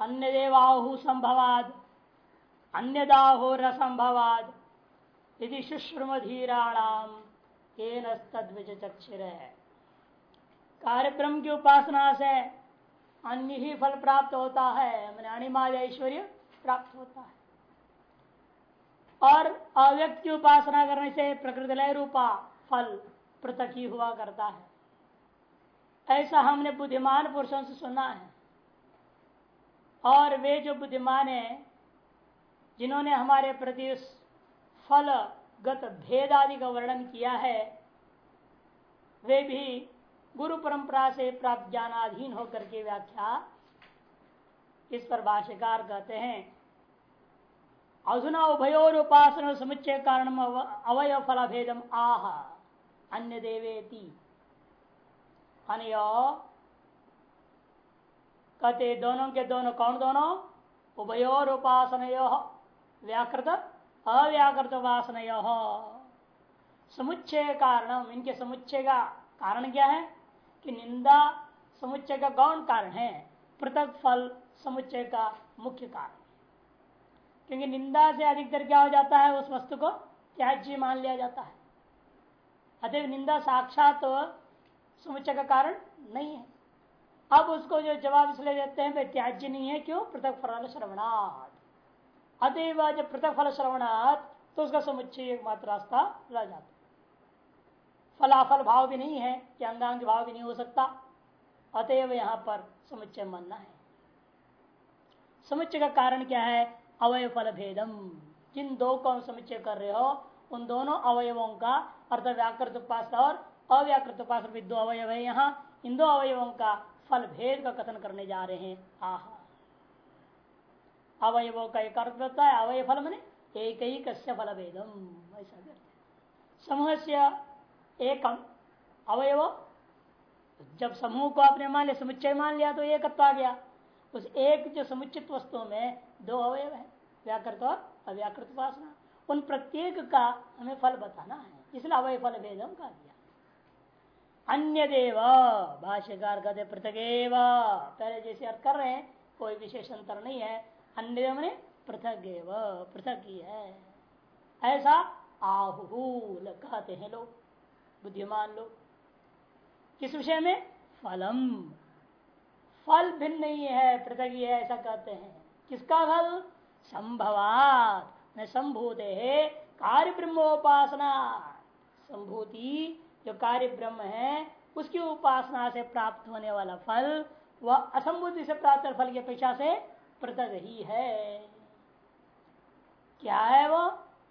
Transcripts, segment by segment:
अन्य देवाहु संभवाद। अन्य दाहो रसंभवाद। यदि शुश्रुमधीराणाम चक्षुर है कार्यक्रम की उपासना से अन्य ही फल प्राप्त होता है मैंने अनिमाद ऐश्वर्य प्राप्त होता है। और अव्यक्त की उपासना करने से प्रकृति लय रूपा फल पृथक ही हुआ करता है। ऐसा हमने बुद्धिमान पुरुषों से सुना है। और वे जो बुद्धिमान है, जिन्होंने हमारे प्रति फल गत भेद आदि का वर्णन किया है, वे भी गुरु परंपरा से प्राप्त ज्ञानाधीन होकर के व्याख्या इस पर भाष्यकार कहते हैं। अधुना उभयोर उपासना समुच्चय कारण अवय फल भेदम आह, अन्य देवेति, अनयो कहते दोनों के दोनों, कौन दोनों? उभयोर उपासन व्याकृत, अव्याकृत उपासन समुच्चय कारण इनके समुच्चय का कारण क्या है? कि निंदा, समुच्चय का गौण कारण है? पृथक फल, समुच्चय का मुख्य कारण। क्योंकि निंदा से अधिकतर क्या हो जाता है? उस वस्तु को त्याज्य मान लिया जाता है। अतः निंदा साक्षात तो समुच्चय का कारण नहीं है। अब उसको जो जवाब इसलिए देते हैं त्याज्य नहीं है, क्यों? पृथक फल श्रवणात्। अतएव जब पृथक फल श्रवणात् तो उसका समुच्चय एकमात्र रास्ता रह जाता फलाफल भाव भी नहीं है, कि अंगांग भाव भी नहीं हो सकता। अतएव यहाँ पर समुच्चय मानना है। समुच्चय का कारण क्या है? अवय फल भेदम। जिन दो को हम समुच्चय कर रहे हो, उन दोनों अवयवों का, अर्थात व्याकृत उपासना और अव्याकृत उपासना दो अवयव है यहाँ। इन दो अवयवों का फल भेद का कथन करने जा रहे हैं। आह। अवयवों का एक अर्थ होता है, अवय फल मने एक ही कस्य फल भेदम ऐसा समूह से एकम, अवयव, जब समूह को आपने मान लिया, समुच्चय मान लिया तो एकत्व आ गया। उस एक जो समुचित वस्तुओं में दो अवयव है व्याकृत और अव्याकृत उपासना। उन प्रत्येक का हमें फल बताना है, इसलिए अवय फल भेदम का दिया अन्य देव भाष्यकार कहते पृथक पहले जैसे अर्थ कर रहे हैं, कोई विशेष अंतर नहीं है। अन्य देव ने पृथक पृथक ही है। ऐसा आहूल कहते हैं लोग, बुद्धिमान लोग। किस विषय में? फलम। फल भिन्न नहीं है, पृथक ही है, ऐसा कहते हैं। किसका फल? संभवात। संभूत है कार्य ब्रह्मोपासना संभूति जो कार्य ब्रह्म है, उसकी उपासना से प्राप्त होने वाला फल, वह असंबुद्धि से प्राप्त फल की अपेक्षा से पृथक ही है। क्या है वो?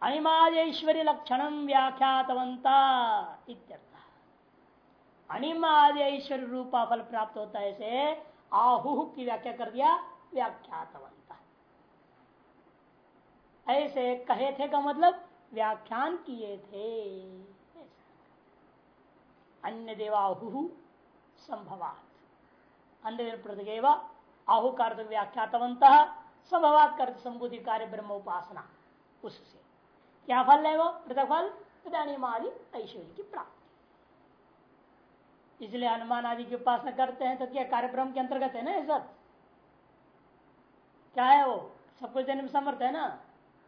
अणिमादेश्वरी लक्षण व्याख्यातवंता अणिमाद ऐश्वर्य रूपा फल प्राप्त होता है ऐसे आहु की व्याख्या कर दिया व्याख्यातवंता ऐसे कहे थे का मतलब व्याख्यान किए थे। अन्य देवाहु संभवात। अन्य प्रतिगेवा आहु कार्य व्याख्यातवंत संभवात कर संबुद्धि कार्य ब्रह्म उपासना उससे। क्या फल है वो? पृथक फल आदि ऐश्वर्य की प्राप्ति। इसलिए हनुमान आदि की उपासना करते हैं तो क्या कार्यक्रम के अंतर्गत है ना ये सब? क्या है वो? सब कुछ देने में समर्थ है ना?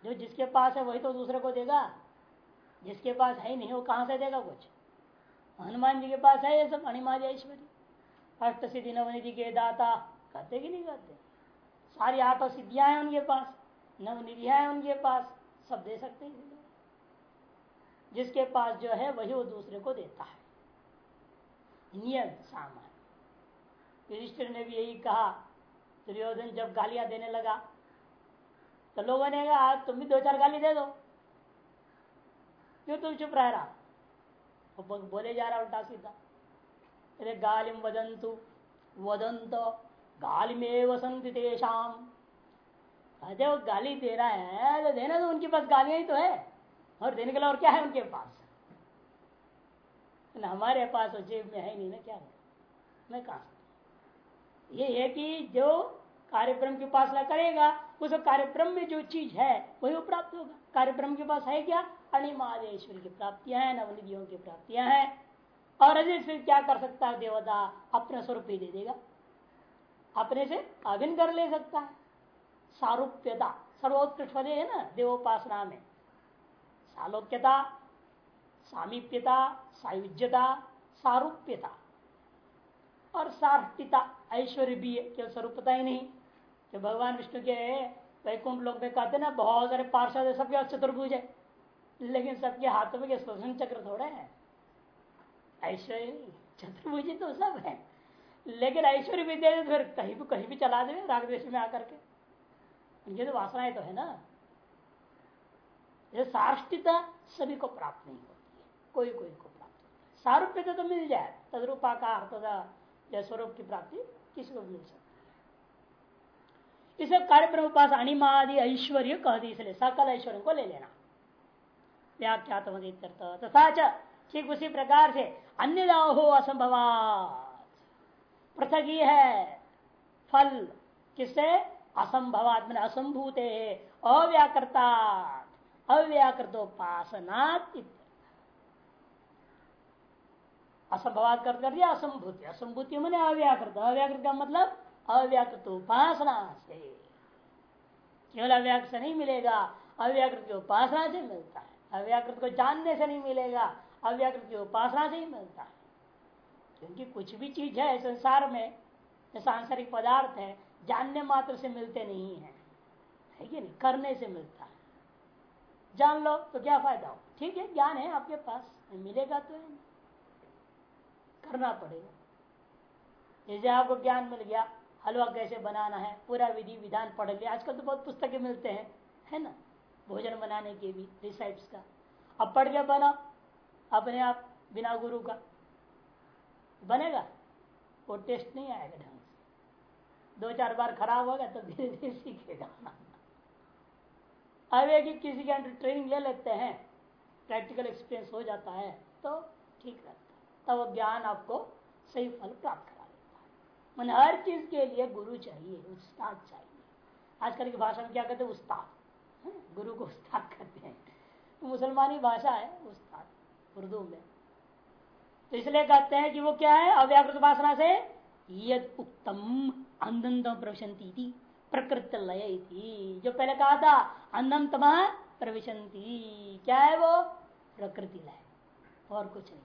जो जिसके पास है वही तो दूसरे को देगा। जिसके पास है ही नहीं, वो कहाँ से देगा कुछ? हनुमान जी के पास है ये सब अनिमाज ऐश्वर्य अष्ट सिद्धि नवनिधि के दाता। कहते कि नहीं कहते सारी आठ सिद्धियाँ हैं उनके पास नवनिधियाँ हैं उनके पास, सब दे सकते हैं। जिसके पास जो है, वही वो दूसरे को देता है। नियम सामान्य युधिष्ठिर ने भी यही कहा, दुर्योधन जब गालियाँ देने लगा तो लोगों ने कहा तुम भी दो चार गाली दे दो। क्यों तुम चुप रह रहा? बोले जा रहा उल्टा सीधा। अरे गालिम वदंतु, वदंत गालिमे वसंत तेषाम। अरे वो गाली दे रहा है तो देना तो उनके पास गालियाँ ही तो है। और देने के लिए और क्या है उनके पास? ना, हमारे पास वो जेब में है नहीं, ना, क्या मैं कहा ये है कि जो कार्यक्रम की उपासना करेगा उस कार्यक्रम में जो चीज़ है, वही प्राप्त होगा। कार्यक्रम के पास है क्या? अणिमादेश्वर की प्राप्तियाँ हैं, नवनिधियों की प्राप्तियाँ हैं। और अजय फिर क्या कर सकता है, देवता अपना स्वरूप ही दे देगा। अपने से अभिन कर ले सकता है। सारूप्यता, सर्वोत्कृष्ट है ना, देवोपासना में। सालोक्यता, सामीप्यता, सायुज्यता, सारूप्यता। और सार्थिता ऐश्वर्य भी है केवल स्वरूपता ही नहीं। जो भगवान विष्णु के वैकुंठ लोग में कहते ना, बहुत सारे पार्षद सबके चतुर्भुज है। लेकिन सबके हाथों में सुदर्शन चक्र थोड़े है? ऐश्वर्य चतुर्भुज तो सब है। लेकिन ऐश्वर्य भी दे फिर कहीं भी कहीं भी चला दे राग देश में आकर के। उनकी तो वासनाएँ तो है ना। ये सार्ष्टिता सभी को प्राप्त नहीं होती है। कोई कोई को प्राप्त होती है। सारूप्य तो मिल जाए। तदरूपाकार तथा या स्वरूप की प्राप्ति किसी को मिल सकती है। इसे कार्य उपास अणिमादि ऐश्वर्य कह दी इसलिए सकल ऐश्वर्य को ले लेना। व्याख्यात तथा ठीक उसी प्रकार से अन्य हो असंभवा पृथक ही है फल किससे? असंभवात, मैंने असंभूत अव्याकृता अव्याकृतोपासनात् असंभवात कर कर दिया, असंभूति। असंभूति मैंने अव्याकृत। अव्याकृत का मतलब अव्याकृत उपासना से। केवल अव्याकृत नहीं मिलेगा, अव्याकृत उपासना से मिलता है। अव्याकृत को जानने से नहीं मिलेगा, अव्याकृत की उपासना से ही मिलता है। क्योंकि कुछ भी चीज़ है संसार में सांसारिक पदार्थ है, जानने मात्र से मिलते नहीं है। है कि नहीं? करने से मिलता है। जान लो तो क्या फ़ायदा हो? ठीक है, ज्ञान है आपके पास, मिलेगा तो है। करना पड़ेगा। जैसे आपको ज्ञान मिल गया, हलवा कैसे बनाना है, पूरा विधि विधान पढ़ लिया, आजकल तो बहुत पुस्तकें मिलते हैं, है ना? भोजन बनाने के भी रिसाइट्स का। अब पढ़ के बना अपने आप बिना गुरु का। बनेगा? वो टेस्ट नहीं आएगा ढंग से। दो चार बार खराब होगा तो धीरे धीरे सीखेगा। अब एक किसी के अंदर ट्रेनिंग ले लेते हैं प्रैक्टिकल एक्सपीरियंस हो जाता है तो ठीक रहता है। तब ज्ञान आपको सही फल प्राप्त करा देता है। मैंने हर चीज़ के लिए गुरु चाहिए, उस्ताद चाहिए। आजकल की भाषा में क्या कहते हैं? उस्ताद। गुरु को उस्ताद कहते हैं। तो मुसलमानी भाषा है उस्ताद, उर्दू में। तो इसलिए कहते हैं कि वो क्या है? अव्याकृत उपासना से, यद उत्तम अंधम प्रवशंती प्रकृत लय थी जो पहले कहा था तम प्रविशंति क्या है वो? प्रकृति लय और कुछ नहीं।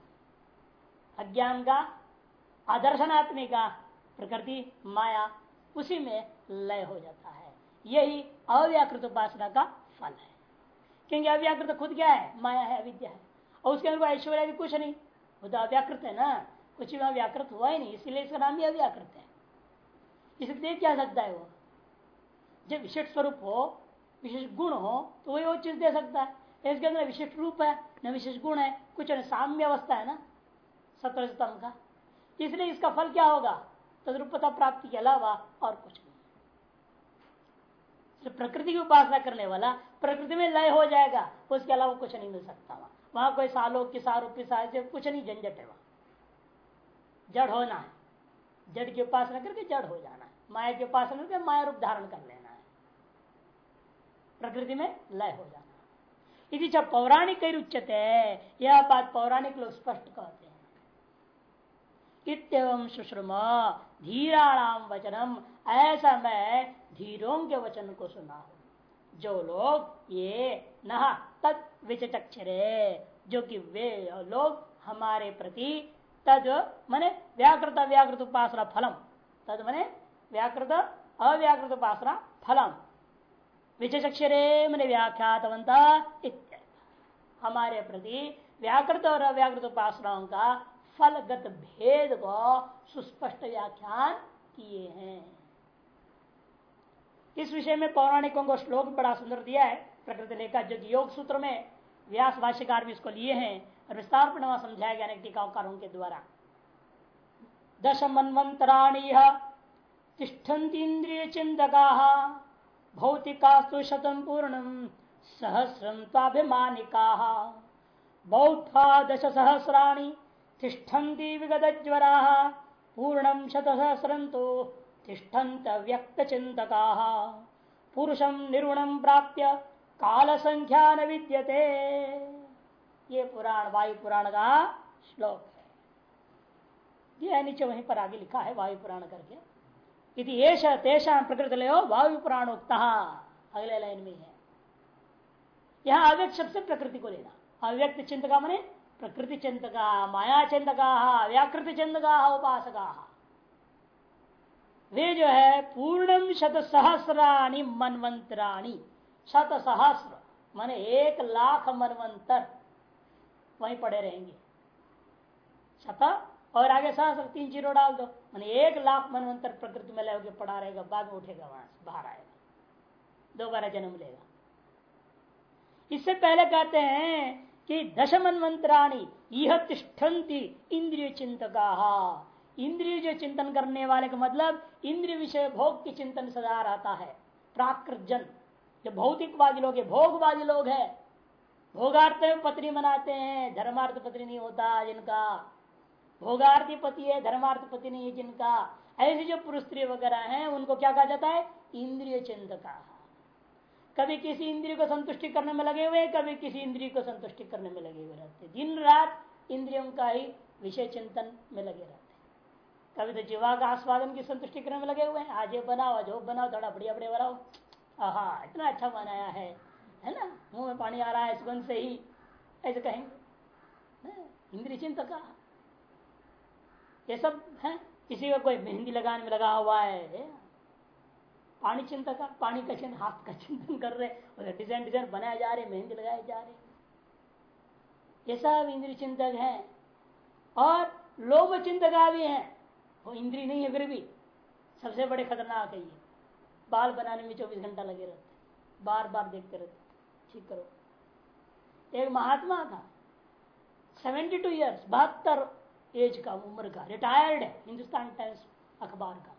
अज्ञान का आदर्शनात्मिका प्रकृति, माया, उसी में लय हो जाता है। यही अव्याकृत उपासना का फल है। क्योंकि अव्याकृत खुद क्या है? माया है, अविद्या है। और उसके अंदर ऐश्वर्या भी कुछ नहीं। वो तो अव्याकृत है ना। कुछ भी व्याकृत हुआ ही नहीं, इसलिए इसका नाम ही अव्याकृत है। इसे देख क्या सकता है वो? जब विशिष्ट स्वरूप हो विशेष गुण हो तो वही वो चीज़ दे सकता है। इसके अंदर विशिष्ट रूप है, न विशेष गुण है, कुछ साम्य अवस्था है ना सतरजतम का। इसलिए इसका फल क्या होगा? तद्रुपता प्राप्ति के अलावा और कुछ प्रकृति की उपासना करने वाला प्रकृति में लय हो जाएगा, उसके अलावा कुछ नहीं मिल सकता वहाँ। वहाँ कोई सालों की सारूपी साहित्य कुछ नहीं, झंझट है वहाँ। जड़ होना है। जड़ की उपासना करके जड़ हो जाना है। माया की उपासना करके माया रूप धारण कर लेना है। प्रकृति में लय हो जाना यदि जब पौराणिक उच्चते यह बात पौराणिक लोग स्पष्ट कहते हैं। इतम सुश्रम धीराणाम वचनम। ऐसा मैं धीरों के वचन को सुना। हूँ जो लोग ये न तत् विचक्षरे जो कि वे लोग हमारे प्रति तद मने व्याकृत व्याकृत उपासना फलम। तद मने व्याकृत अव्याकृत उपासना फलम। विचक्षरे मैंने व्याख्यातवंत हमारे प्रति व्याकृत और अव्याकृत उपासनाओं का फलगत भेद को सुस्पष्ट व्याख्यान किए हैं। इस विषय में पौराणिकों को श्लोक बड़ा सुंदर दिया है। प्रकृति लेखा जो योग सूत्र में व्यास भाष्यकार भी इसको लिए हैं और विस्तार पर समझाया गया टीकाकारों के द्वारा। दश मनवंतराणी तिष्ठन्तीन्द्रिय चिंतका भौतिकास्तु शतम पूर्णम सहस्रम ताभिमानिका बौद्धा दश सहस्राणी तिष्ठन्ति विगत ज्वरा पूर्णम शतसहस्रम तो तिष्ठन्त व्यक्त चिंतका पुरुषम निर्गुणम प्राप्य काल संख्या न विद्यते। ये पुराण, वायु पुराण का श्लोक है। ये नीचे वहीं पर आगे लिखा है वायु पुराण करके। इति तेषा प्रकृति ले वायु पुराणोक्त। अगले लाइन में है। यहाँ अव्यक्त शब्द से प्रकृति को लेना। अव्यक्त चिंतका मने प्रकृति चिंतका, माया चिंतका, व्याकृति चिंतका, उपासका। वे जो है पूर्णम शत सहस्राणी मनवंतराणी शत सहस्र माने एक लाख मनवंतर वहीं पड़े रहेंगे। शत, और आगे सहस्र, तीन ज़ीरो डाल दो। मैंने एक लाख मनवंतर प्रकृति में लेके पड़ा रहेगा, बाद में उठेगा वहाँ से, बाहर आएगा। दोबारा जन्म लेगा। इससे पहले कहते हैं कि दश मनवंतराणी यह तिष्ठन्ति इंद्रिय चिंतका इंद्रिय जो चिंतन करने वाले का मतलब इंद्रिय विषय भोग की चिंतन सदा रहता है। प्राकृत जन जो भौतिकवादी लोग है, भोगवादी लोग है। भोगार्थ में पत्नी बनाते हैं, धर्मार्थ पत्नी नहीं होता जिनका। भोगार्थी पति है, धर्मार्थ पति नहीं है जिनका। ऐसे जो पुरुष स्त्री वगैरह हैं, उनको क्या कहा जाता है? इंद्रिय चिंतका। कभी किसी इंद्रिय को संतुष्टि करने में लगे हुए, कभी किसी इंद्रिय को संतुष्टि करने में लगे हुए रहते। दिन रात इंद्रियों का ही विषय चिंतन में लगे रहते। कभी तो जीवा का आस्वादन की संतुष्टि करने में लगे हुए हैं। आज ये बनाओ, आज वो बनाओ, थोड़ा बढ़िया बढ़िया बनाओ। आहा, इतना अच्छा बनाया है है ना? मुँह में पानी आ रहा है सुगंध से ही, ऐसे कहेंगे। इंद्रिय चिंतका ये सब, है? किसी का कोई मेहंदी लगाने में लगा हुआ है पानी चिंतक पानी का चिंतन हाथ का चिंतन कर रहे डिज़ाइन डिज़ाइन बनाए जा रहे मेहंदी लगाए जा रहे ये सब इंद्रिय चिंतक है। और लोभ चिंतका भी है। वो इंद्री नहीं है फिर भी। सबसे बड़े खतरनाक है ये। बाल बनाने में चौबीस घंटा लगे रहते बार बार देखते रहते ठीक करो। एक महात्मा था। सेवेंटी टू ईयर्स बहत्तर एज का उम्र का, रिटायर्ड है, हिंदुस्तान टाइम्स अखबार का।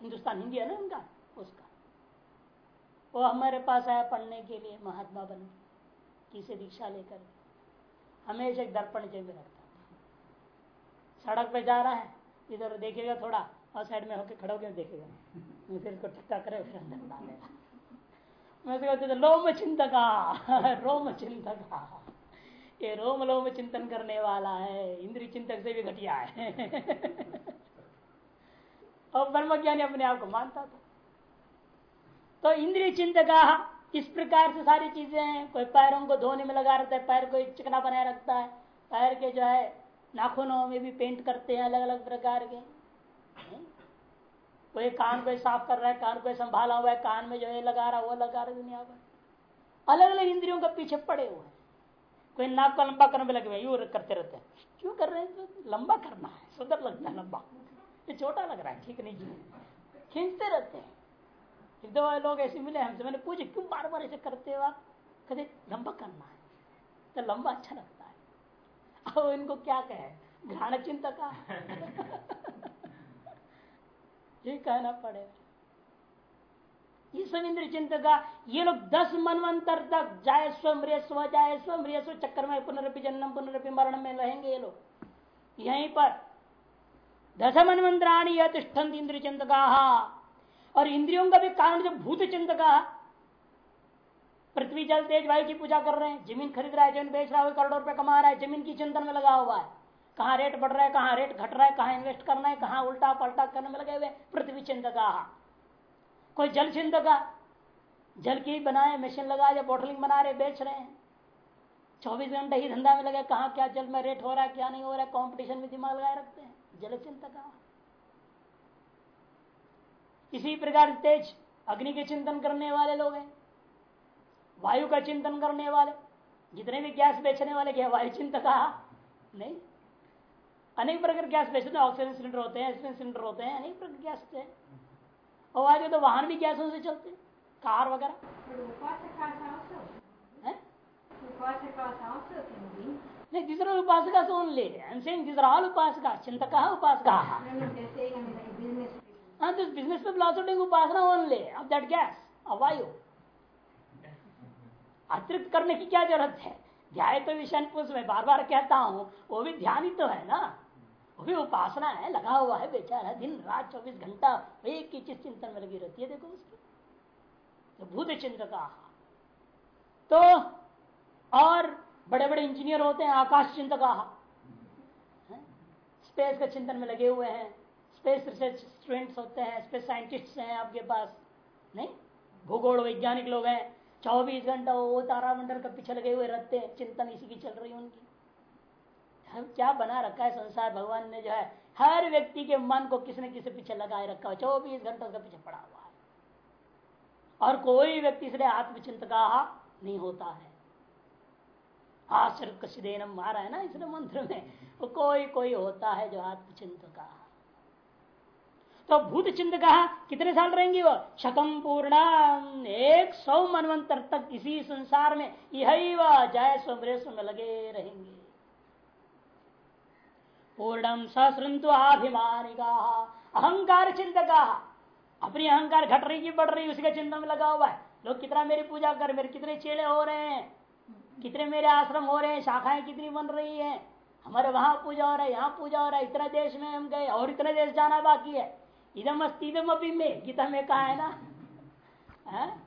हिंदुस्तान, हिंदी है ना उनका? उसका। वो हमारे पास आया पढ़ने के लिए, महात्मा बन किसे दीक्षा लेकर? हमेशा एक दर्पण जेब में रखता सड़क पे जा रहा है। इधर देखेगा थोड़ा, और साइड में होकर खड़ा होकर देखेगा फिर इसको ठक्का करे, फिर अंदर मैं कहते लोम चिंतका, रोम चिंतका, ये रोम लोम चिंतन करने वाला है, इंद्रिय चिंतक से भी घटिया है। और ब्रह्म ज्ञानी अपने आप को मानता था। तो इंद्रिय चिंतका, इस प्रकार से सारी चीज़ें हैं। कोई पैरों को धोने में लगा रहता है, पैर को चिकना बनाए रखता है। पैर के जो है नाखूनों में भी पेंट करते हैं अलग अलग प्रकार के। कोई कान को साफ़ कर रहा है, कान को संभाला हुआ है, कान में जो है लगा रहा है वो लगा रहा है दुनिया पर अलग अलग इंद्रियों के पीछे पड़े हुए हैं। कोई नाक को लंबा करने में लगे हुए यू करते रहते हैं। क्यों कर रहे हैं? तो लंबा करना है, सुंदर लगता है लंबा। ये छोटा लग रहा है, ठीक नहीं जी खींचते रहते हैं। एक दो लोग ऐसे मिले हमसे, मैंने पूछे, क्यों बार बार ऐसे करते हो आप? कहते, लंबा करना है। तो लंबा अच्छा लगता अब इनको क्या कहे? घ्राण चिंता का। ये कहना पड़ेगा। ये सब इंद्र चिंतक का ये लोग दस मनवंतर तक जाए स्व स्व जाए स्व स्व चक्कर में पुनरपि जन्म पुनरपि मरण में रहेंगे ये लोग। यहीं पर दस मनवंतराणी यह तिष्ठन इंद्र चिंतका और इंद्रियों का भी कारण जो भूत चिंतका पृथ्वी जल तेज वायु की पूजा कर रहे हैं। ज़मीन खरीद रहा है, ज़मीन बेच रहा है करोड़ रुपए कमा रहा है। ज़मीन की चिंतन में लगा हुआ है। कहाँ रेट बढ़ रहा है, कहाँ रेट घट रहा है, कहाँ इन्वेस्ट करना है, कहाँ उल्टा पलटा करने में लगे हुए पृथ्वी चिंतका कोई जल चिंतका जल की बनाए मशीन लगा या बोटलिंग बना रहे, बेच रहे हैं। चौबीस घंटे ही धंधा में लगे, कहा क्या जल में रेट हो रहा है, क्या नहीं हो रहा है कॉम्पिटिशन में दिमाग लगाए रखते हैं। जल चिंतका इसी प्रकार तेज अग्नि के चिंतन करने वाले लोग हैं। वायु का चिंतन करने वाले, जितने भी गैस बेचने वाले क्या वायु चिंतक नहीं? अनेक प्रकार गैस बेचते हैं, ऑक्सीजन सिलेंडर होते हैं एक्सीजन सिलेंडर होते हैं, अनेक प्रकार गैस होते और आगे तो वाहन भी गैसों से चलते कार वगैरह। नहीं, तीसरा उपासक ऑल उपासक, चिंतक उपासक। बिज़नेस हाँ, तो में ब्लास्ट उपासना ऑन लेट गैस अ वायु। अतिरिक्त करने की क्या ज़रूरत है? ध्याय तो विषय में बार बार कहता हूँ, वो भी ध्यान ही तो है ना? वो भी उपासना है, लगा हुआ है बेचारा, दिन, रात, चौबीस घंटा, एक ही चीज़ चिंतन में लगी रहती है, देखो उसकी। तो भूत चिंत का तो और बड़े बड़े इंजीनियर होते हैं आकाश चिंतक स्पेस का चिंतन में लगे हुए हैं, स्पेस रिसर्च स्टूडेंट्स होते हैं, स्पेस साइंटिस्ट हैं आपके पास, नहीं? भूगोल वैज्ञानिक लोग हैं चौबीस घंटा वो तारा मंडल का पीछे लगे हुए रहते हैं, चिंतन इसी की चल रही उनकी। हम क्या बना रखा है संसार भगवान ने जो है, हर व्यक्ति के मन को किसी न किसी पीछे लगाए रखा है? चौबीस घंटा उसका पीछे पड़ा हुआ है। और कोई व्यक्ति इसलिए आत्मचिंतका नहीं होता है। आश्चर्य कशिदेनम मारा है ना इसलिए मंत्र में तो कोई कोई होता है जो आत्मचिंतका तो भूत चिंत कहा, कितने साल रहेंगे वो? शतम पूर्ण एक सौ मनवंतर तक इसी संसार में यही वह जय स्वमृष्व में लगे रहेंगे। पूर्णम सहस्रंतु आभिमानिका, अहंकार चिंतका अपनी अहंकार घट रही की बढ़ रही उसी का चिंतन में लगा हुआ है। लोग कितना मेरी पूजा कर, मेरे कितने चेले हो रहे हैं, कितने मेरे आश्रम हो रहे हैं, शाखाएँ कितनी बन रही है। हमारे वहाँ पूजा हो रहा है, यहाँ पूजा हो रहा है, इतना देश में हम गए और इतने देश जाना बाकी है। इधम अस्तिदम अभी में, गीता में कहा है ना? है?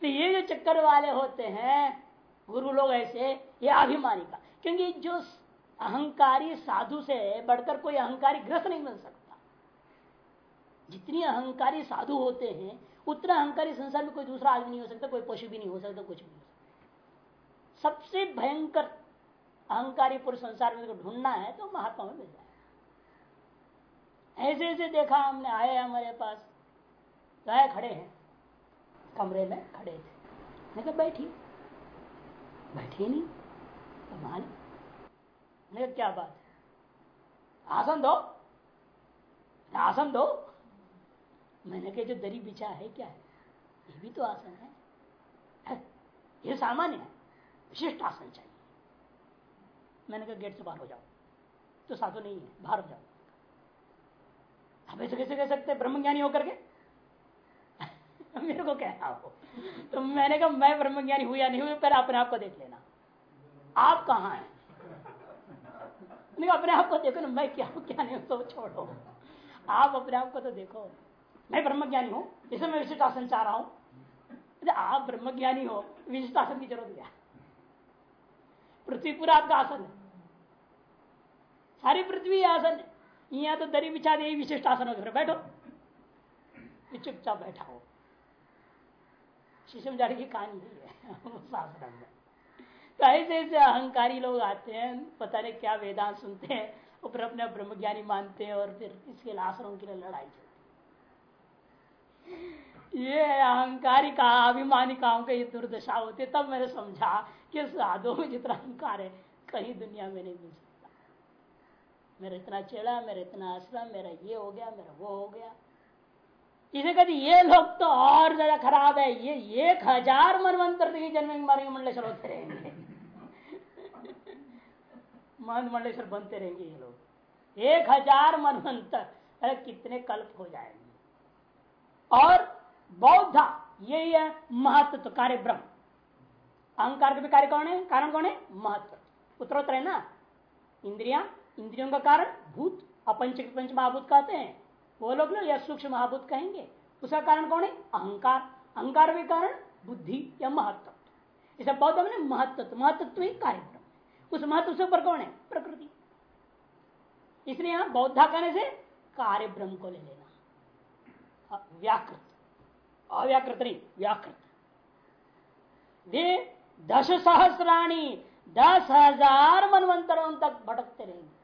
तो ये जो चक्कर वाले होते हैं, गुरु लोग ऐसे, ये अभिमानी का। क्योंकि जो अहंकारी साधु से बढ़कर कोई अहंकारी ग्रस्त नहीं बन सकता। जितनी अहंकारी साधु होते हैं, उतना अहंकारी संसार में कोई दूसरा आदमी नहीं हो सकता, कोई पशु भी नहीं हो सकता, कुछ भी नहीं हो सकता। सबसे भयंकर अहंकारी पुरुष संसार में ढूंढना है तो महात्मा में मिल जाए। ऐसे ऐसे देखा हमने आए हमारे पास। गाय खड़े हैं कमरे में खड़े थे। मैं कहा बैठी। बैठी नहीं तो मान। मैं क्या बात है? आसन दो आसन दो। मैंने कहा जो दरी बिछा है क्या है? ये भी तो आसन है, है? ये सामान्य है विशिष्ट आसन चाहिए। मैंने कहा गेट से बाहर हो जाओ। तो साधु नहीं है बाहर हो जाओ। अब ऐसे कैसे कह सकते ब्रह्मज्ञानी होकर के? मेरे को कहना हो। तो मैंने कहा, मैं ब्रह्मज्ञानी हुआ नहीं हुआ पहले अपने आप को देख लेना। आप कहा हैं? अपने आप को देखो ना, मैं क्या क्या नहीं तो छोड़ो। आप अपने आप को तो देखो। मैं ब्रह्मज्ञानी हूँ इसे मैं विशिष्ट आसन चाह रहा हूँ। आप ब्रह्मज्ञानी हो, विशिष्ट आसन की ज़रूरत क्या? पृथ्वी पूरा आपका आसन है। सारी पृथ्वी आसन है। यहाँ तो दरी बिछा दे विशिष्ट आसन हो। फिर बैठो। चुपचाप बैठा हो। शिशु जाड़ी की कहानी है, उस में। तो ऐसे ऐसे अहंकारी लोग आते हैं, पता नहीं क्या वेदांत सुनते हैं फिर अपने ब्रह्मज्ञानी मानते हैं, और फिर इसके आश्रम के लिए लड़ाई चलती ये अहंकारी का अभिमानिकाओं का ये दुर्दशा होती तब मैंने समझा कि साधु में जितना अहंकार है, कहीं दुनिया में नहीं मिल मेरा इतना चेड़ा मेरा इतना आश्रम, मेरा ये हो गया, मेरा वो हो गया। इसे कहते ये लोग तो और ज़्यादा खराब है, ये एक हज़ार मनवंतर जन्म मारेंगे मंडलेश्वर होते रहेंगे। मन मंडलेश्वर बनते रहेंगे ये लोग। एक हज़ार मनवंतर अरे कितने कल्प हो जाएँगे। और बौद्धा यही है महत्व तो कार्य ब्रह्म। अहंकार के भी कार्य कौन है? कारण कौन है? महत्व। उत्तरोत्तर है ना? इंद्रिया इंद्रियों का कारण, भूत अपंच पंच महाभूत कहते हैं। वो लोग ना या सूक्ष्म महाभूत कहेंगे। उसका कारण कौन है? अहंकार। अहंकार भी कारण बुद्धि या महत्व। इसे बौद्ध में महत्व। महत्व ही कार्यक्रम। उस महत्व से ऊपर कौन है? प्रकृति। इसलिए यहाँ बौद्धा कहने से कार्य ब्रह्म को ले लेना। व्याकृत अव्याकृत नहीं, व्याकृत। वे दस सहस्राणी दस हज़ार मनवंतरों तक भटकते रहेंगे।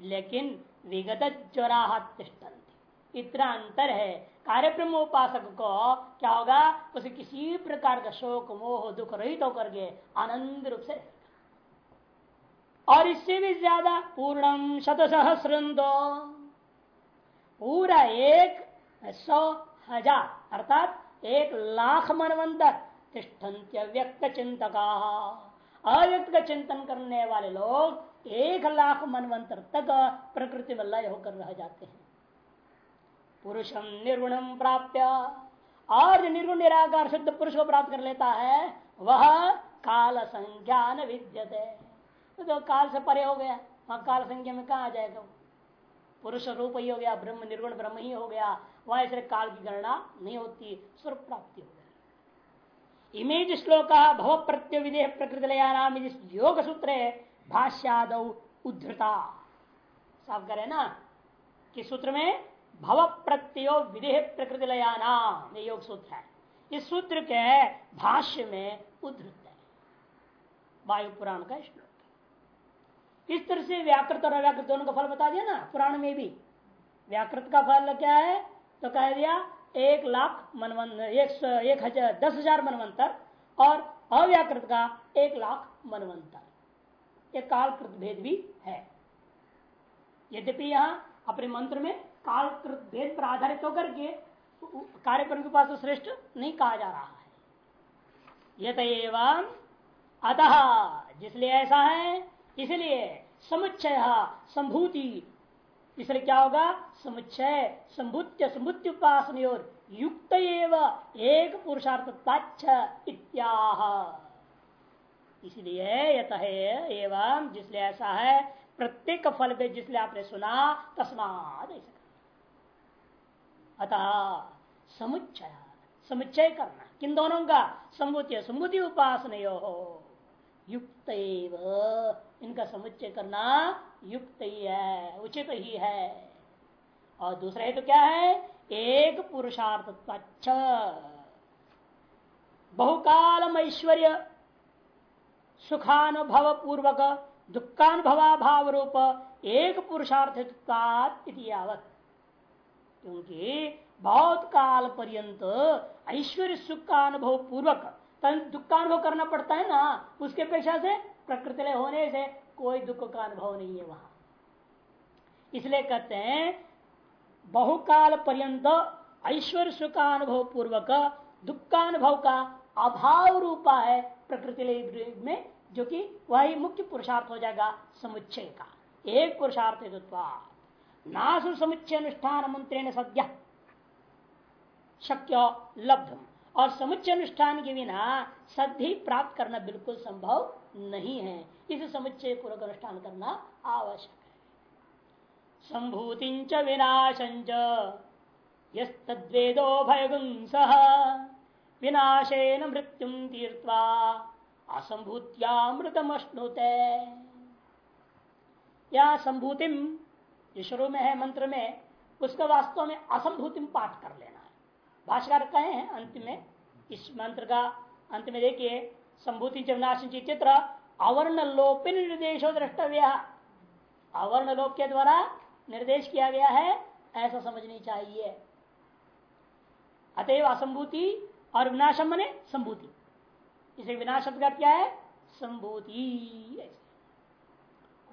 लेकिन विगत ज्वरा इतना अंतर है कार्य उपासक को क्या होगा? उसे किसी प्रकार का शोक, मोह, दुख रहित होकर आनंद रूप से और इससे भी ज़्यादा पूर्णम शत सहस्रंदो पूरा एक सौ हज़ार, अर्थात एक लाख मनवंतर तिष्ठन्त्य व्यक्त चिंतका अव्यक्त का चिंतन करने वाले लोग एक लाख मनवंतर तक प्रकृति में लय होकर रह जाते हैं। पुरुषम निर्गुणम प्राप्त और निर्गुण निराकार शुद्ध पुरुष को प्राप्त कर लेता है, वह काल संज्ञान विद्यते। तो काल से परे हो गया, वहाँ काल संज्ञा में कहा आ जाएगा पुरुष रूप ही हो गया, ब्रह्म निर्गुण ब्रह्म ही हो गया, वह ऐसे काल की गणना नहीं होती, स्वरूप प्राप्ति हो गया। इमेज श्लोक भव प्रत्य विदेह नाम योग सूत्र भाष्याद उद्धृता। साफ़ करे ना? कि सूत्र में भव प्रत्ययो विदेह प्रकृति लयाना ये योग सूत्र है। इस सूत्र के भाष्य में उद्धृत है। वायु पुराण का श्लोक इस तरह से व्याकृत और अव्याकृत दोनों का फल बता दिया ना पुराण में भी। व्याकृत का फल क्या है? तो कह दिया एक लाख मनवंत एक, एक हज़ार दस हज़ार मनवंतर और अव्याकृत का एक लाख मनवंतर। एक कालकृत भेद भी है। यद्यपि यहाँ अपने मंत्र में कालकृत भेद पर आधारित होकर के कार्यक्रम के पास तो श्रेष्ठ नहीं कहा जा रहा है। यत एवं अतः, जिसलिए ऐसा है, इसलिए समुच्चय संभूति। इसलिए क्या होगा? समुच्चय, संभुत्य संभुत्य उपासन युक्त एक पुरुषार्थ इत्याह। इसलिए यत एवं जिसलिए ऐसा है, प्रत्येक फल पे जिसलिए आपने सुना तस्माद अतः समुच्चय समुच्चय करना। किन दोनों का? संभूति संभूति उपासन हो युक्त इनका समुच्चय करना युक्त ही है उचित ही है। और दूसरा हेतु तो क्या है? एक पुरुषार्थ बहुकालम ऐश्वर्य। सुखानुभव पूर्वक दुखानुभवाभाव रूप एक पुरुषार्थ क्योंकि बहुत काल पर्यंत ऐश्वर्य सुख का अनुभव पूर्वक दुख का अनुभव करना पड़ता है ना, उसके अपेक्षा से, प्रकृति होने से कोई दुख का अनुभव नहीं है वहाँ। इसलिए कहते हैं बहुकाल पर्यंत ऐश्वर्य सुखानुभव पूर्वक दुखानुभव का अभाव रूपा है प्रकृति में जो कि वही मुख्य पुरुषार्थ हो जाएगा समुच्चय का। एक पुरुषार्थ नासु समुच्चय अनुष्ठान मंत्रेण सद्य। शक्य लब्ध। और समुच्चय अनुष्ठान के बिना सद्धि प्राप्त करना बिल्कुल संभव नहीं है। इस समुच्चय पूर्वक अनुष्ठान करना आवश्यक है। संभूति विनाशंच यदो भयगुंस। विनाशेन मृत्यु असंभूत्यामृतमश्नुते। या संभूतिम जो शुरू में है मंत्र में, उसका वास्तव में असंभूतिम पाठ कर लेना है। भाषाकार कहे हैं अंत में, इस मंत्र का अंत में देखिए, संभूति जमनाशन चित्र अवर्ण लोप निर्देशो द्रष्टव्य। अवर्ण लोप के द्वारा निर्देश किया गया है, ऐसा समझनी चाहिए। अतएव असंभूति और विनाशम मने संभूति। इसे विनाश शब्द का क्या है? संभूति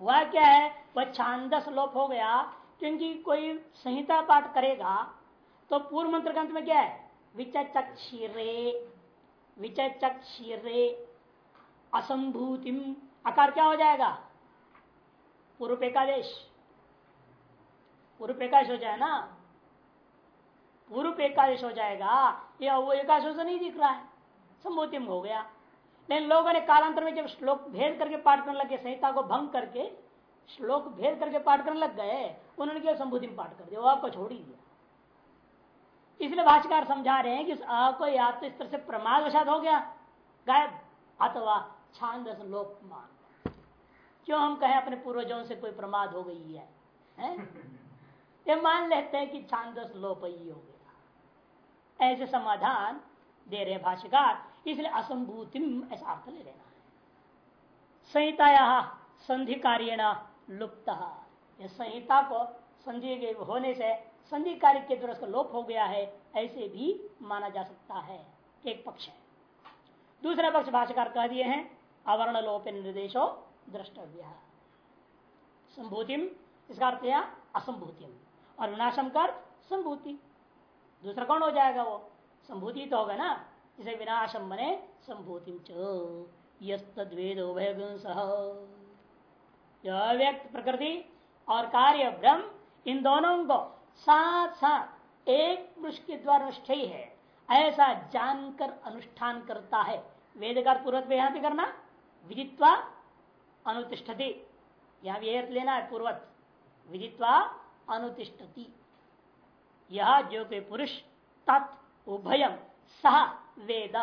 हुआ क्या है? वह छांदस लोप हो गया, क्योंकि कोई संहिता पाठ करेगा तो पूर्व मंत्र ग्रंथ में क्या है? विचचक शिरे असंभूतिम आकार क्या हो जाएगा? पूर्व एकादेश। पूर्व एकादश हो जाए ना? पूर्व एकादेश हो जाएगा, ये वो एकादश से नहीं दिख रहा है संभूतिम हो गया। लेकिन लोगों ने कालांतर में जब श्लोक भेद करके पाठ करने लगे संहिता को भंग करके श्लोक भेद करके पाठ करने लग गए उन्होंने क्या संबोधि में पाठ कर दिया वो आपको छोड़ ही दिया। इसलिए भाष्यकार समझा रहे हैं कि आ को या तो इस तरह से प्रमाद वशात हो गया गायब अथवा छांद लोक मान क्यों हम कहें अपने पूर्वजों से कोई प्रमाद हो गई है, है? ये मान लेते हैं कि छांदस लोप ही हो गया। ऐसे समाधान दे रहे भाष्यकार। इसलिए असंभूतिम ऐसा अर्थ ले लेना। है संहिता संधि कार्य लुप्त संहिता को संधि के होने से संधि कार्य के द्वारा उसका लोप हो गया है, ऐसे भी माना जा सकता है। एक पक्ष है। दूसरा पक्ष भाष्यकार कह दिए हैं, आवरण लोप निर्देशो द्रष्टव्य। संभूतिम, इसका अर्थ है असंभूतिम। और विनाशम कर संभूति। दूसरा कौन हो जाएगा वो? संभूति तो होगा ना। इसे विनाशम बने संभूति व्यक्त प्रकृति और कार्य ब्रह्म, इन दोनों को साथ साथ एक पुरुष के द्वारा अनुष्ठेय है ऐसा जानकर अनुष्ठान करता है। वेद का पूर्वत यहाँ भी करना, विदित्वा अनुतिष्ठति। यहाँ भी अर्थ लेना है पूर्वत। विदित्वा अनुतिष्ठति। यह जो कोई पुरुष तत् उभयम सह वेद।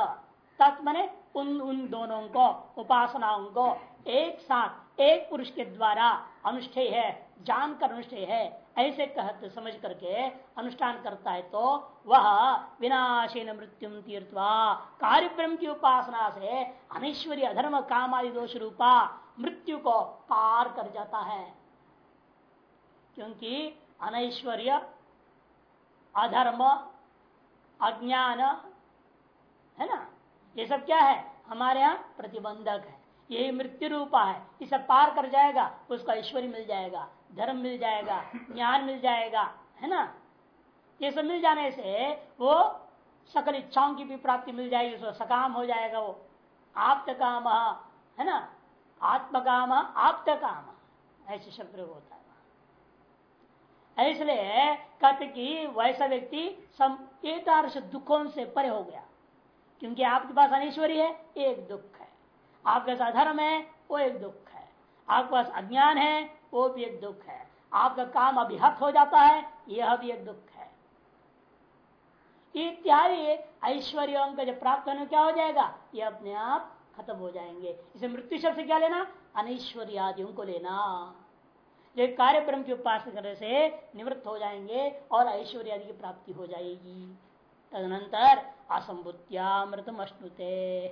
तत्मने उन उन दोनों को, उपासनाओं को एक साथ, एक पुरुष के द्वारा अनुष्ठेय है, जानकर अनुष्ठेय है। ऐसे कहते, समझ करके अनुष्ठान करता है तो वह विनाशीन मृत्यु तीर्थवा कार्य की उपासना से अनिश्वरी अधर्म काम आदि दोष रूपा मृत्यु को पार कर जाता है। क्योंकि अनैश्वर्य अधर्म, अज्ञान है ना? ये सब क्या है? हमारे यहाँ प्रतिबंधक है। यही मृत्यु रूपा है। इसे पार कर जाएगा, उसको ऐश्वर्य मिल जाएगा, धर्म मिल जाएगा, ज्ञान मिल जाएगा, है ना? ये सब मिल जाने से वो सकल इच्छाओं की भी प्राप्ति मिल जाएगी, उसको सकाम हो जाएगा वो। आप काम है ना? आत्म काम आप काम ऐसे शब्द होता है इसलिए कहते कि वैसा व्यक्ति सम दुखों से परे हो गया। क्योंकि आपके पास अनिश्वरी है, एक दुख है। आपके पास अधर्म है, वो एक दुख है। आपके पास अज्ञान है, वो भी एक दुख है। आपका काम अभिहत हो जाता है, यह भी एक दुख है। इत्यादि ऐश्वर्य अंक जब प्राप्त होने क्या हो जाएगा? ये अपने आप खत्म हो जाएँगे। इसे मृत्यु शब्द से क्या लेना? अनिश्वर्यादियों को लेना। जो कार्य ब्रह्म की उपासना करने से निवृत्त हो जाएँगे और ऐश्वर्य आदि की प्राप्ति हो जाएगी। तदनंतर असंभुत्यामृतम अश्नुते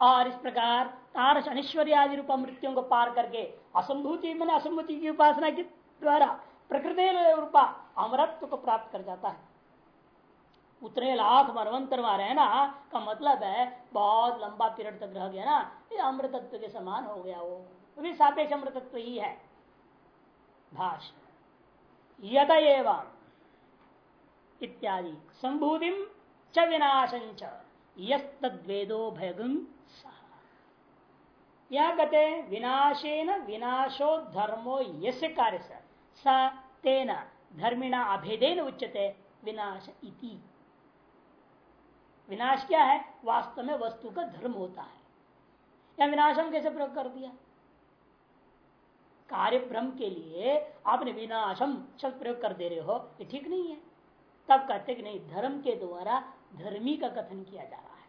और इस प्रकार तारस अनिश्वर्य आदि रूप मृत्यों को पार करके असंभूति मैंने असंभूति की उपासना के द्वारा प्रकृति रूपा अमरत्व को प्राप्त कर जाता है। उतने लाख मनवंतर है ना का मतलब है, बहुत लंबा पीरियड तक रह गया ना, ये अमृतत्व के समान हो गया वो। भी सापेक्ष अमृतत्व ही है। भाष यद एवं इत्यादि। संभूति च विनाशं यदो भयगुम यह कहते विनाशेन विनाशो धर्मो यश कार्य स तेन धर्मिणा अभेदेन उच्चते विनाश इति। विनाश क्या है? वास्तव में वस्तु का धर्म होता है। या विनाशम कैसे प्रयोग कर दिया? कार्य ब्रह्म के लिए आपने विनाशम शब्द प्रयोग कर दे रहे हो, ये ठीक नहीं है। तब कहते कि नहीं, धर्म के द्वारा धर्मी का कथन किया जा रहा है।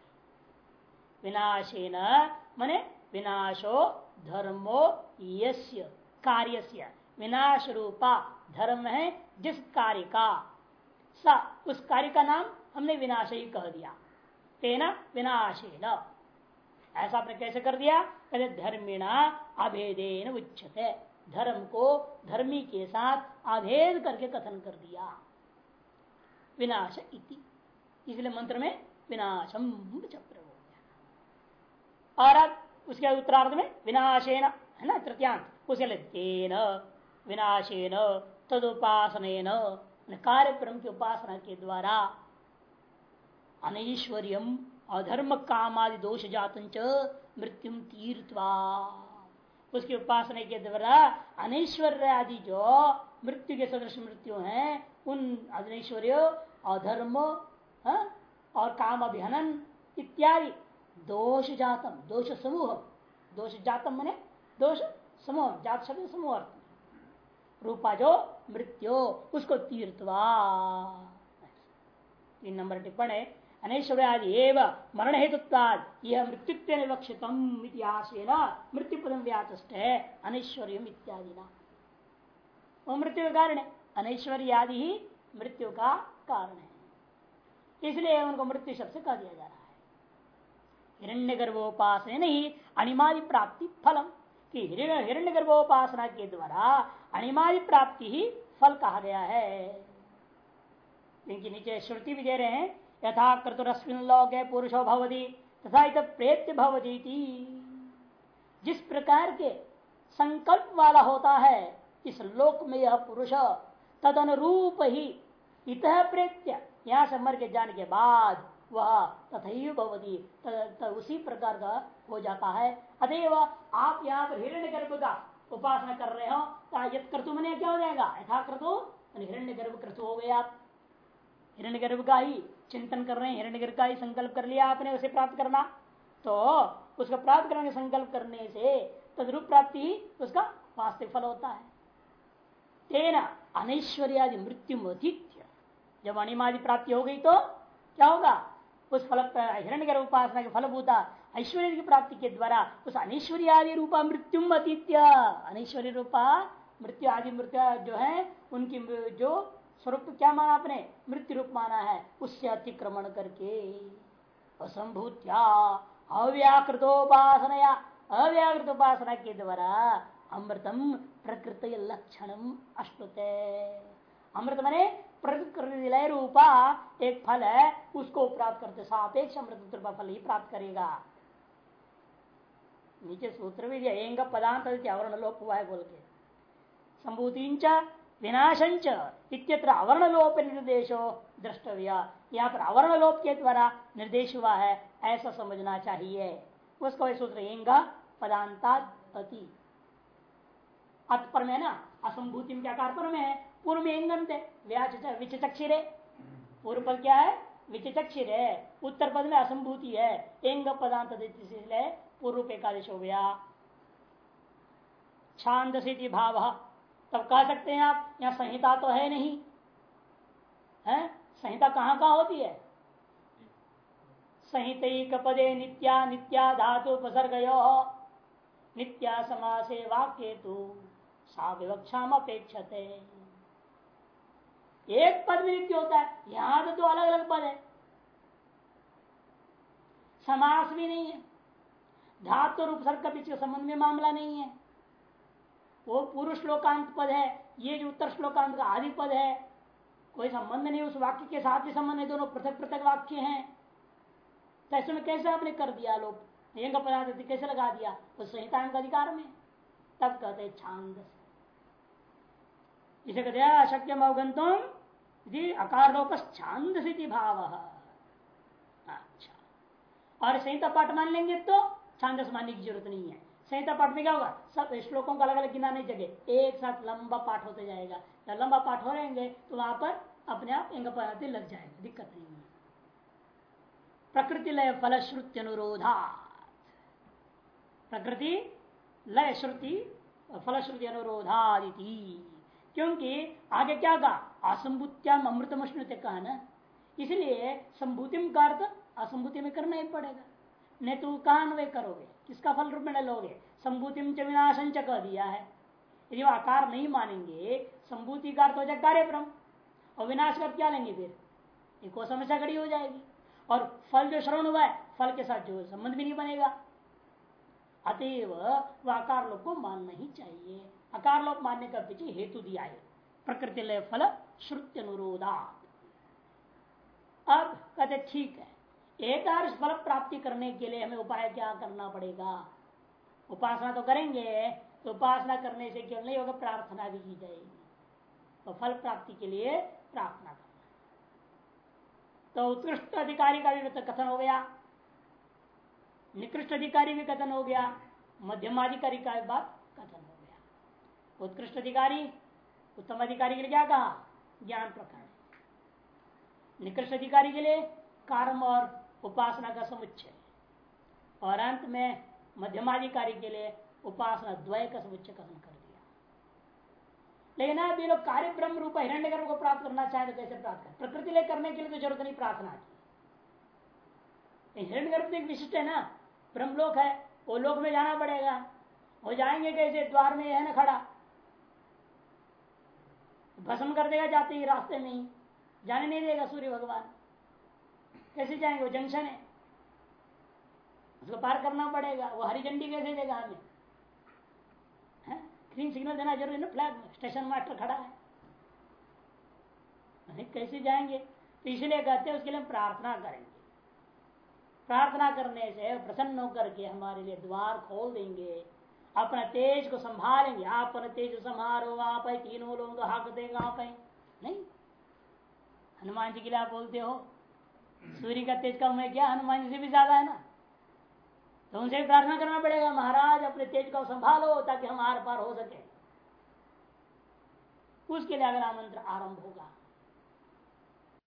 विनाशेन, मने विनाशो धर्मो यस्य, कार्यस्य। विनाश रूपा धर्म है जिस कार्य का। सा, उस कार्य का नाम हमने विनाश ही कह दिया। तेना विनाशेन। ऐसा आपने कैसे कर दिया? कहते, धर्मिणा अभेदेन उच्चते धर्म को धर्मी के साथ अभेद करके कथन कर दिया। विनाश इति। इसलिए मंत्र में विनाशम चक्र हो गया। और अब उसके उत्तरार्ध में विनाशेन, है ना तृतीयांत उसके लिए तेन, विनाशेन तदुपासन कार्य क्रम की उपासना के द्वारा अनैश्वर्यम अधर्म कामादि दोष जात मृत्यु तीर्थवा उसकी उपासना के द्वारा अनैश्वर्य आदि जो मृत्यु के सदृश मृत्यु हैं, उन अनैश्वर्य अधर्म हाँ, और काम अभिहनन इत्यादि। दोष जातम दोष समूह। दोष जातम मने दोष समूह जात शब्द समूह रूपा जो मृत्यु उसको तीर्थवा तीन नंबर टिप्पण है अनैश्वर्यादि एवं मरण हेतुत्वाद यह मृत्युत्व विवक्षित इतिहासेन मृत्यु पदम व्याचष्ट है अनैश्वर्य इत्यादि ना वो मृत्यु का कारण है अनैश्वर्यादि ही मृत्यु का कारण है। इसलिए उनको मृत्यु शब्द से कह दिया जा रहा है। हिरण्य गर्भोपासना नहीं अणिमादि प्राप्ति फलम। कि हिरण्य गर्भोपासना के द्वारा अणिमादि प्राप्ति ही फल कहा गया है। क्योंकि नीचे श्रुति भी दे रहे हैं, यथा क्रतुरस्मिन लोके पुरुषो भवती, तथा इत प्रेत्य भवती जिस प्रकार के संकल्प वाला होता है, इस लोक में यह पुरुष तद अनुरूप ही इत प्रेत्य, यहाँ से मर के जाने के बाद वह तथा भवती उसी प्रकार का हो जाता है। अतएव आप यहाँ पर हिरण्य गर्भ का उपासना कर रहे हो तो यद क्रतु मैंने क्या हो जाएगा? यथा क्रतु हिरण्य गर्भ क्रतु हो गए आप। हिरण्य गर्भ का ही चिंतन कर रहे हैं हिरण्य गर्भ का ही संकल्प कर लिया आपने उसे प्राप्त करना। तो उसका प्राप्त करने संकल्प करने से तदरूप प्राप्ति, उसका वास्तविक फल होता है। तेना अनैश्वर्यादि मृत्यु अतिथ्य जब अनिमादि प्राप्ति हो गई तो क्या होगा? उस फल हिरण्य उपासना के फलभूता ऐश्वर्य की प्राप्ति के द्वारा उस अनिश्वरी आदि रूपा मृत्यु अतीत्य। अनिश्वर्य रूपा मृत्यु, आदि मृत्यु जो है, उनकी जो स्वरूप क्या माना आपने? मृत्यु रूप माना है। उससे अतिक्रमण करके असंभूत्या अव्याकृतोपासनया अव्याकृत उपासना के द्वारा अमृतम प्रकृत लक्षण अश्नुते। अमृत मने प्रकृति लय रूपा एक फल है, उसको प्राप्त करते सापेक्ष अमृत फल ही प्राप्त करेगा। नीचे सूत्र भी दिया पदांत आवरण लोप हुआ है बोल के। संभूति विनाशंच इत्यत्र आवरण लोप निर्देशो द्रष्टव्य। यहाँ पर आवरण लोप के द्वारा निर्देश हुआ है, ऐसा समझना चाहिए। उसको सूत्र एँगा पदांता अति। अतपर में ना असंभूति में क्या कार में है पूर्व में एंगन थे। विचक्षिरे पूर्व पद क्या है? विचक्षिर है उत्तर पद में असंभूति है। एंग पदांत पूर्व एकादश हो गया। छांद भाव। तब कह सकते हैं आप, यहाँ संहिता तो है नहीं। है? संहिता कहाँ कहाँ होती है? संहित पदे नित्या नित्या धातु उपसर्ग नित्या समासे वाक्य तु सा विवक्षा अपेक्षते एक पद में नित्य होता है। यहाँ तो दो अलग अलग पद है। समास भी नहीं है। धातु और उपसर्ग का पीछे संबंध में मामला नहीं है। वो पूर्व श्लोकांत पद है, ये जो उत्तर श्लोकांत का आदि पद है, कोई संबंध नहीं, उस वाक्य के साथ भी संबंध है, दोनों पृथक पृथक वाक्य हैं। तो ऐसे में कैसे आपने कर दिया लोग यंग पदार्थ कैसे लगा दिया? उस संहिता का अधिकार में। तब कहते छांद इसे कहते हैं अशक्यम अवगंतुम अकार लोप छांद भाव। अच्छा। और संहिता पाठ मान लेंगे तो छांदस मानने की ज़रूरत नहीं है। संहिता पाठ में क्या होगा? सब श्लोकों को अलग अलग गिनाने जगह एक साथ लंबा पाठ होते जाएगा। जब लंबा पाठ हो रहेंगे तो वहाँ पर अपने आप पदार्थ लग जाएगा, दिक्कत नहीं है। प्रकृति लय फल श्रुति अनुरोधा प्रकृति लय श्रुति फलश्रुति अनुरोधादिति क्योंकि आगे क्या कहा असंभूत्याम अमृतमश्नुते कहा ना इसलिए संभूतिम का अर्थ असंभूति में करना ही पड़ेगा। नहीं तो अन्वय करोगे? किसका फल रूप में डलोगे लोगे च विनाशन च कह दिया है। यदि वो आकार नहीं मानेंगे, संभूति का अर्थ हो जाए कार्य ब्रह्म और विनाश कर क्या लेंगे फिर? एक समस्या खड़ी हो जाएगी। और फल जो श्रवण हुआ है, फल के साथ जो संबंध भी नहीं बनेगा। अतएव वह आकार लोग को मानना ही चाहिए। आकार लोप मानने का पीछे हेतु दिया है प्रकृति लय फल श्रुति अनुरोधा अब कहते, ठीक है एक फल प्राप्ति करने के लिए हमें उपाय क्या करना पड़ेगा? उपासना तो करेंगे तो उपासना करने से क्यों नहीं होगा, प्रार्थना भी की जाएगी। तो फल प्राप्ति के लिए प्रार्थना करना। तो उत्कृष्ट अधिकारी का भी कथन हो गया, निकृष्ट अधिकारी भी कथन हो गया मध्यमाधिकारी का बात उत्कृष्ट अधिकारी, उत्तम अधिकारी के लिए क्या कहा? ज्ञान प्रकरण। निकृष्ट अधिकारी के लिए कर्म और उपासना का समुच्चय। और अंत में मध्यमाधिकारी के लिए उपासना द्वय का समुच्चय कथन कर दिया। लेकिन अब ये लोग कार्य ब्रह्म रूप हिरण्य कर्म को प्राप्त करना चाहे तो कैसे प्राप्त कर? प्रकृति ले करने के लिए तो ज़रूरत नहीं, प्रार्थना की। हिरण्य गर्भ तो एक विशिष्ट है ना। ब्रह्मलोक है, वो लोक में जाना पड़ेगा। वो जाएँगे कैसे? द्वार में है ना खड़ा। भस्म कर देगा जाते ही रास्ते में ही। जाने नहीं देगा सूर्य भगवान। कैसे जाएँगे? वो जंक्शन है। उसको पार करना पड़ेगा। वो हरी झंडी कैसे देगा हमें? ग्रीन सिग्नल देना ज़रूरी ना? फ्लैग स्टेशन मास्टर खड़ा है। कैसे जाएँगे? तो इसलिए कहते हैं उसके लिए हम प्रार्थना करेंगे। प्रार्थना करने से प्रसन्न होकर के हमारे लिए द्वार खोल देंगे। अपना तेज को संभालेंगे। आप अपना तेज संभालो, आप तीनों लोग तो हक देगा आप नहीं। हनुमान जी के लिए आप बोलते हो, सूर्य का तेज कम है क्या? हनुमान जी से भी ज़्यादा है ना? तो उनसे प्रार्थना करना पड़ेगा, महाराज, अपने तेज को संभालो ताकि हम आर पार हो सके। उसके लिए अगला मंत्र आरंभ होगा।